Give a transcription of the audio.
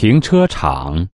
停车场。